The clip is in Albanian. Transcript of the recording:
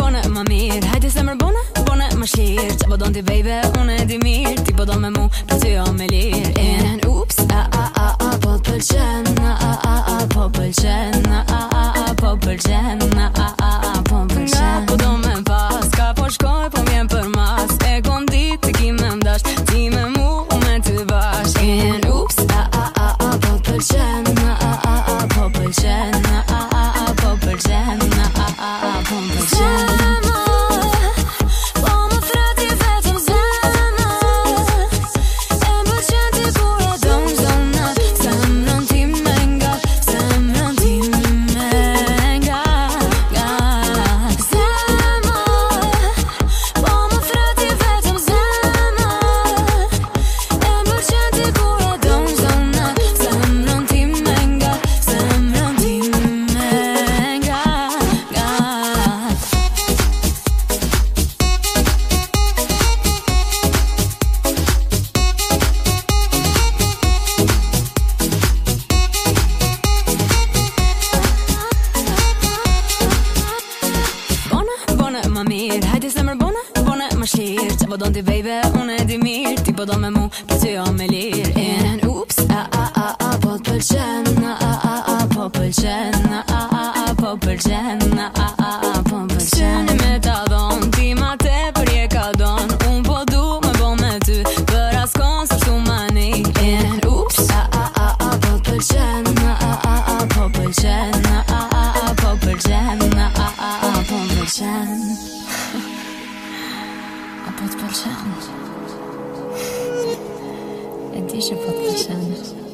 bona më mirë Hajde se mërë bona, bona më shirë Që bodon po ti baby, unë e di mirë Ti bodon po me mu, për ty o me lirë And oops, a a a a po pëlqen A a a a po pëlqen A a a a po pëlqen A a a a Hajti se më rëbonë, rëbonë më shqirë Që po do në ti baby, di mirë Ti po do me mu, për po që jo me lirë E ups, a-a-a-a Po të pëlqenë, a-a-a-a Po pëlqenë, a-a-a-a Po pëlqenë, a-a-a-a wat persoons. Het is een voor